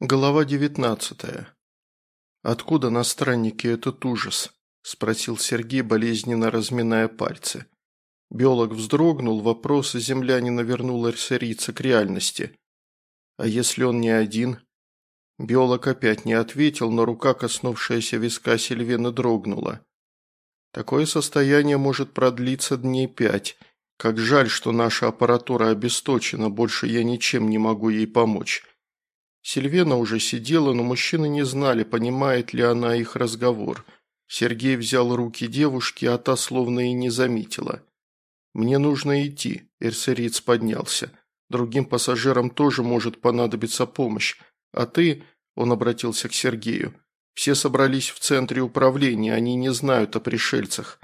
Глава девятнадцатая. «Откуда на страннике этот ужас?» – спросил Сергей, болезненно разминая пальцы. Биолог вздрогнул, вопрос землянина вернул эрсерийца к реальности. «А если он не один?» Биолог опять не ответил, но рука, коснувшаяся виска Сильвена, дрогнула. «Такое состояние может продлиться дней пять. Как жаль, что наша аппаратура обесточена, больше я ничем не могу ей помочь». Сильвена уже сидела, но мужчины не знали, понимает ли она их разговор. Сергей взял руки девушки, а та словно и не заметила. «Мне нужно идти», – Эрсериц поднялся. «Другим пассажирам тоже может понадобиться помощь. А ты», – он обратился к Сергею, – «все собрались в центре управления, они не знают о пришельцах».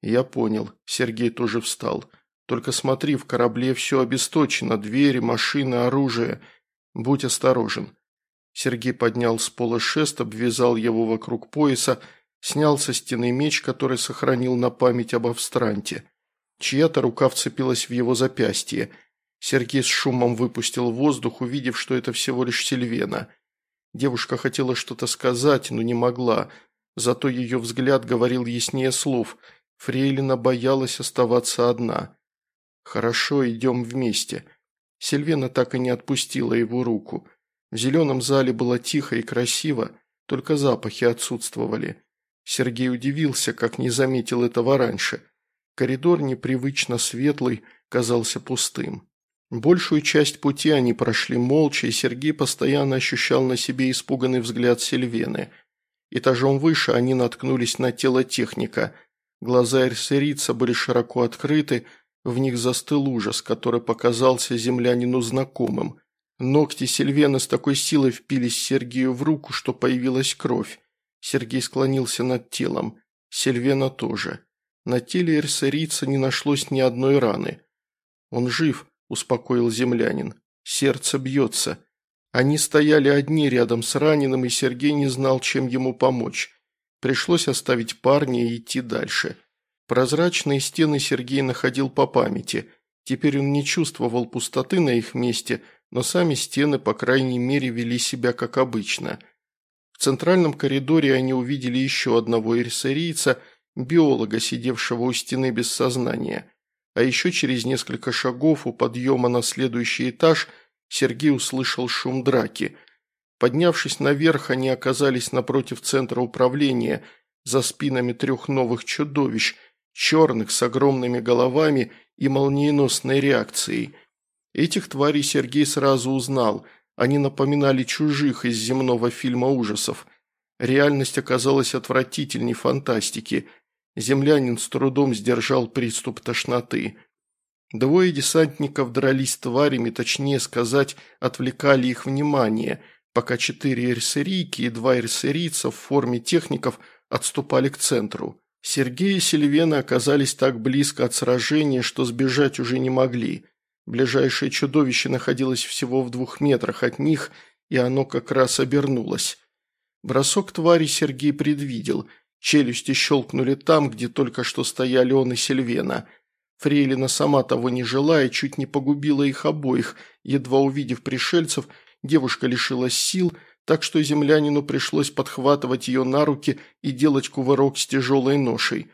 «Я понял», – Сергей тоже встал. «Только смотри, в корабле все обесточено, двери, машины, оружие». «Будь осторожен». Сергей поднял с пола шест, обвязал его вокруг пояса, снял со стены меч, который сохранил на память об Австранте. Чья-то рука вцепилась в его запястье. Сергей с шумом выпустил воздух, увидев, что это всего лишь Сильвена. Девушка хотела что-то сказать, но не могла. Зато ее взгляд говорил яснее слов. Фрейлина боялась оставаться одна. «Хорошо, идем вместе», Сильвена так и не отпустила его руку. В зеленом зале было тихо и красиво, только запахи отсутствовали. Сергей удивился, как не заметил этого раньше. Коридор, непривычно светлый, казался пустым. Большую часть пути они прошли молча, и Сергей постоянно ощущал на себе испуганный взгляд Сильвены. Этажом выше они наткнулись на тело техника. Глаза эрсерица были широко открыты, в них застыл ужас, который показался землянину знакомым. Ногти Сильвена с такой силой впились Сергею в руку, что появилась кровь. Сергей склонился над телом. Сильвена тоже. На теле эрсерийца не нашлось ни одной раны. «Он жив», – успокоил землянин. «Сердце бьется». Они стояли одни рядом с раненым, и Сергей не знал, чем ему помочь. Пришлось оставить парня и идти дальше. Прозрачные стены Сергей находил по памяти. Теперь он не чувствовал пустоты на их месте, но сами стены, по крайней мере, вели себя как обычно. В центральном коридоре они увидели еще одного эрсерийца, биолога, сидевшего у стены без сознания. А еще через несколько шагов у подъема на следующий этаж Сергей услышал шум драки. Поднявшись наверх, они оказались напротив центра управления, за спинами трех новых чудовищ – черных с огромными головами и молниеносной реакцией. Этих тварей Сергей сразу узнал, они напоминали чужих из земного фильма ужасов. Реальность оказалась отвратительней фантастики. Землянин с трудом сдержал приступ тошноты. Двое десантников дрались тварями, точнее сказать, отвлекали их внимание, пока четыре эрсерийки и два эрсерийца в форме техников отступали к центру. Сергей и Сильвена оказались так близко от сражения, что сбежать уже не могли. Ближайшее чудовище находилось всего в двух метрах от них, и оно как раз обернулось. Бросок твари Сергей предвидел. Челюсти щелкнули там, где только что стояли он и Сильвена. Фрейлина, сама того не желая, чуть не погубила их обоих. Едва увидев пришельцев, девушка лишилась сил – так что землянину пришлось подхватывать ее на руки и делать кувырок с тяжелой ношей.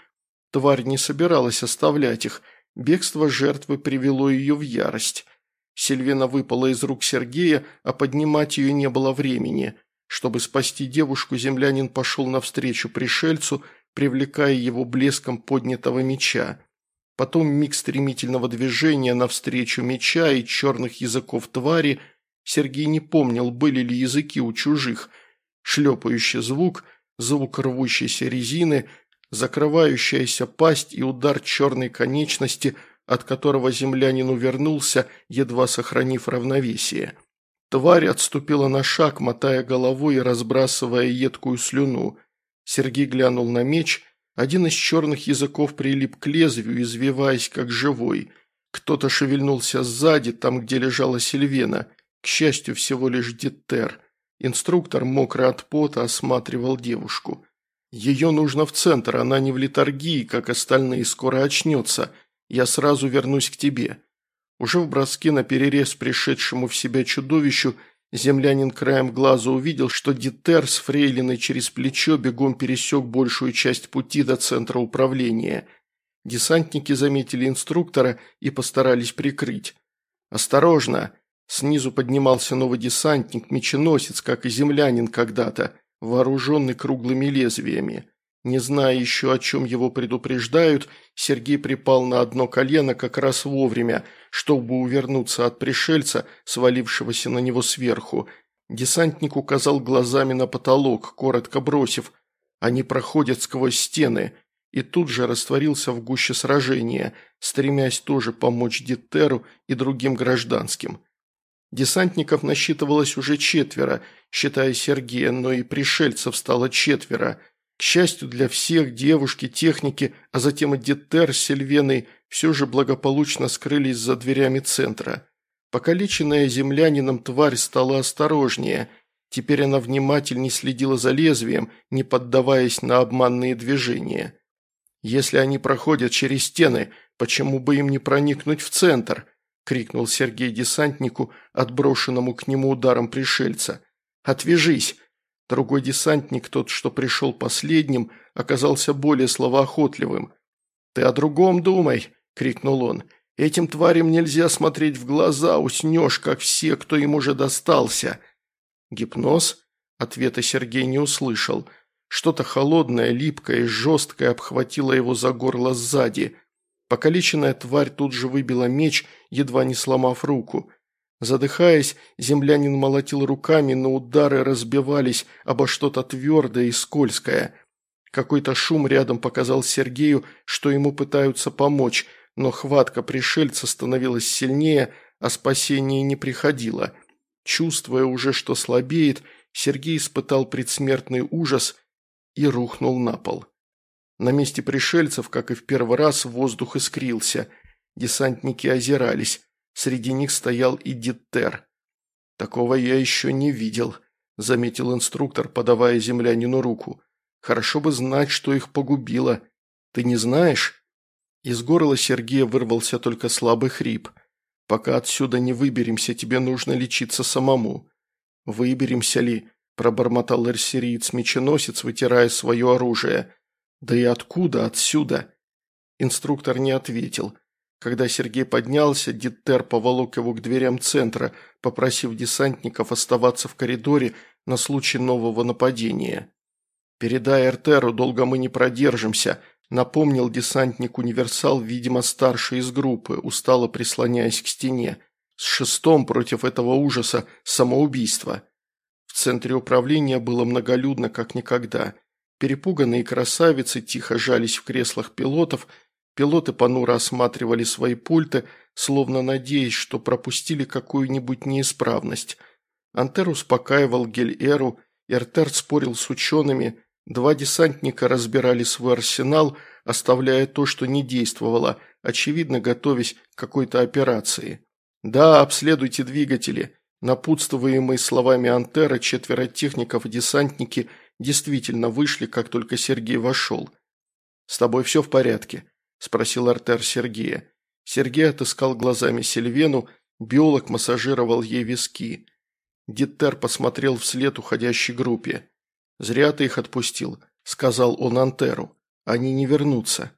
Тварь не собиралась оставлять их, бегство жертвы привело ее в ярость. Сильвина выпала из рук Сергея, а поднимать ее не было времени. Чтобы спасти девушку, землянин пошел навстречу пришельцу, привлекая его блеском поднятого меча. Потом миг стремительного движения навстречу меча и черных языков твари – Сергей не помнил, были ли языки у чужих. Шлепающий звук, звук рвущейся резины, закрывающаяся пасть и удар черной конечности, от которого землянин увернулся, едва сохранив равновесие. Тварь отступила на шаг, мотая головой и разбрасывая едкую слюну. Сергей глянул на меч, один из черных языков прилип к лезвию, извиваясь как живой. Кто-то шевельнулся сзади, там, где лежала Сильвена – к счастью, всего лишь Диттер. Инструктор, мокрый от пота, осматривал девушку. «Ее нужно в центр, она не в литургии, как остальные, скоро очнется. Я сразу вернусь к тебе». Уже в броске на перерез пришедшему в себя чудовищу Землянин краем глаза увидел, что Дитер с фрейлиной через плечо бегом пересек большую часть пути до центра управления. Десантники заметили инструктора и постарались прикрыть. «Осторожно!» Снизу поднимался новый десантник, меченосец, как и землянин когда-то, вооруженный круглыми лезвиями. Не зная еще, о чем его предупреждают, Сергей припал на одно колено как раз вовремя, чтобы увернуться от пришельца, свалившегося на него сверху. Десантник указал глазами на потолок, коротко бросив «Они проходят сквозь стены», и тут же растворился в гуще сражения, стремясь тоже помочь Дитеру и другим гражданским. Десантников насчитывалось уже четверо, считая Сергея, но и пришельцев стало четверо – к счастью для всех, девушки, техники, а затем и Дитер с Сильвеной все же благополучно скрылись за дверями центра. Покалеченная землянином тварь стала осторожнее. Теперь она внимательней следила за лезвием, не поддаваясь на обманные движения. «Если они проходят через стены, почему бы им не проникнуть в центр?» – крикнул Сергей десантнику, отброшенному к нему ударом пришельца. «Отвяжись! Другой десантник, тот, что пришел последним, оказался более словоохотливым. «Ты о другом думай!» – крикнул он. «Этим тварям нельзя смотреть в глаза, уснешь, как все, кто им уже достался!» «Гипноз?» – ответа Сергей не услышал. Что-то холодное, липкое и жесткое обхватило его за горло сзади. Покалеченная тварь тут же выбила меч, едва не сломав руку. Задыхаясь, землянин молотил руками, но удары разбивались обо что-то твердое и скользкое. Какой-то шум рядом показал Сергею, что ему пытаются помочь, но хватка пришельца становилась сильнее, а спасение не приходило. Чувствуя уже, что слабеет, Сергей испытал предсмертный ужас и рухнул на пол. На месте пришельцев, как и в первый раз, воздух искрился. Десантники озирались. Среди них стоял и Диттер. «Такого я еще не видел», – заметил инструктор, подавая землянину руку. «Хорошо бы знать, что их погубило. Ты не знаешь?» Из горла Сергея вырвался только слабый хрип. «Пока отсюда не выберемся, тебе нужно лечиться самому». «Выберемся ли?» – пробормотал эрсириец-меченосец, вытирая свое оружие. «Да и откуда отсюда?» Инструктор не ответил. Когда Сергей поднялся, Диттер поволок его к дверям центра, попросив десантников оставаться в коридоре на случай нового нападения. «Передай Эртеру, долго мы не продержимся», – напомнил десантник-универсал, видимо, старший из группы, устало прислоняясь к стене. «С шестом против этого ужаса самоубийства». В центре управления было многолюдно, как никогда. Перепуганные красавицы тихо жались в креслах пилотов – Пилоты понуро осматривали свои пульты, словно надеясь, что пропустили какую-нибудь неисправность. Антер успокаивал Гель-Эру, Эртер спорил с учеными, два десантника разбирали свой арсенал, оставляя то, что не действовало, очевидно, готовясь к какой-то операции. «Да, обследуйте двигатели», Напутствуемые словами Антера, четверо техников и десантники действительно вышли, как только Сергей вошел. «С тобой все в порядке?» – спросил Артер Сергея. Сергей отыскал глазами Сильвену, биолог массажировал ей виски. Диттер посмотрел вслед уходящей группе. «Зря ты их отпустил», – сказал он Антеру. «Они не вернутся».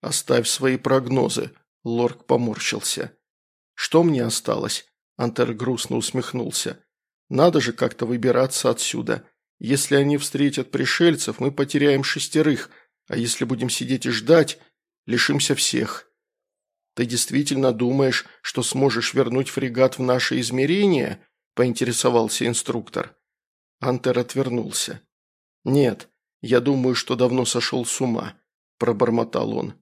«Оставь свои прогнозы», – Лорк поморщился. «Что мне осталось?» – Антер грустно усмехнулся. «Надо же как-то выбираться отсюда. Если они встретят пришельцев, мы потеряем шестерых, а если будем сидеть и ждать, лишимся всех. Ты действительно думаешь, что сможешь вернуть фрегат в наше измерение?» – поинтересовался инструктор. Антер отвернулся. «Нет, я думаю, что давно сошел с ума», – пробормотал он.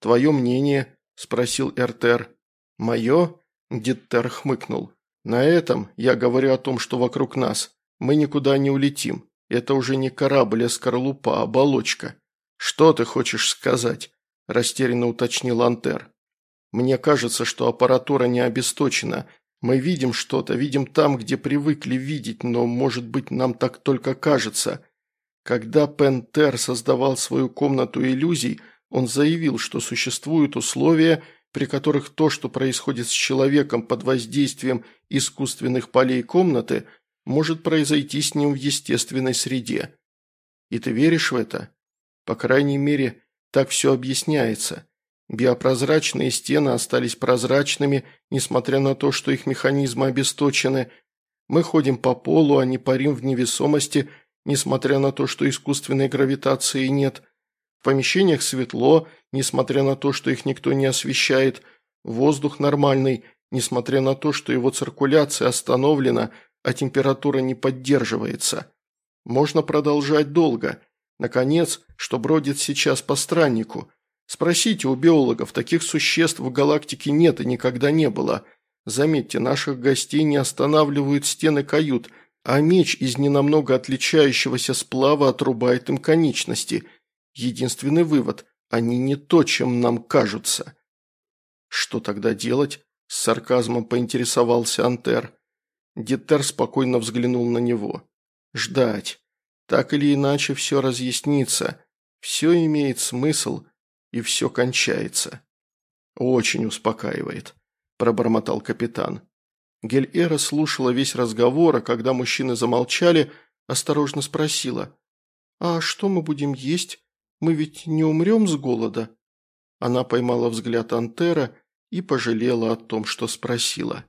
«Твое мнение?» – спросил Эртер. «Мое?» – Диттер хмыкнул. «На этом я говорю о том, что вокруг нас. Мы никуда не улетим. Это уже не корабль, а скорлупа, оболочка. Что ты хочешь сказать?» – растерянно уточнил Антер. «Мне кажется, что аппаратура не обесточена. Мы видим что-то, видим там, где привыкли видеть, но, может быть, нам так только кажется. Когда Пентер создавал свою комнату иллюзий, он заявил, что существуют условия, при которых то, что происходит с человеком под воздействием искусственных полей комнаты, может произойти с ним в естественной среде. И ты веришь в это? По крайней мере, так все объясняется. Биопрозрачные стены остались прозрачными, несмотря на то, что их механизмы обесточены. Мы ходим по полу, а не парим в невесомости, несмотря на то, что искусственной гравитации нет. В помещениях светло, несмотря на то, что их никто не освещает. Воздух нормальный, несмотря на то, что его циркуляция остановлена, а температура не поддерживается. Можно продолжать долго. Наконец, что бродит сейчас по страннику – Спросите у биологов, таких существ в галактике нет и никогда не было. Заметьте, наших гостей не останавливают стены кают, а меч из ненамного отличающегося сплава отрубает им конечности. Единственный вывод – они не то, чем нам кажутся. Что тогда делать? С сарказмом поинтересовался Антер. Дитер спокойно взглянул на него. Ждать. Так или иначе все разъяснится. Все имеет смысл – и все кончается. Очень успокаивает, пробормотал капитан. Гель-Эра слушала весь разговор, а когда мужчины замолчали, осторожно спросила. «А что мы будем есть? Мы ведь не умрем с голода?» Она поймала взгляд Антера и пожалела о том, что спросила.